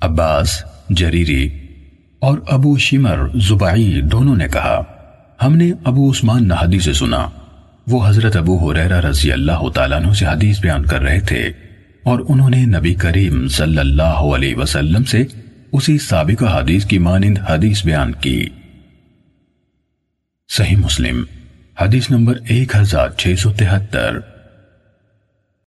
عباس، جریری اور ابو شمر زبائی دونوں نے کہا، ہم نے ابو عثمان نہدی سے سنا۔ وہ حضرت ابو حریرہ رضی اللہ تعالیٰ عنہ سے حدیث بیان کر رہے تھے اور انہوں نے نبی کریم صلی اللہ علیہ وسلم سے اسی سابقہ حدیث کی مانند حدیث بیان کی۔ صحیح مسلم، حدیث نمبر ایک ہزار چھ سو تہتر۔